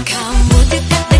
Kamu dekat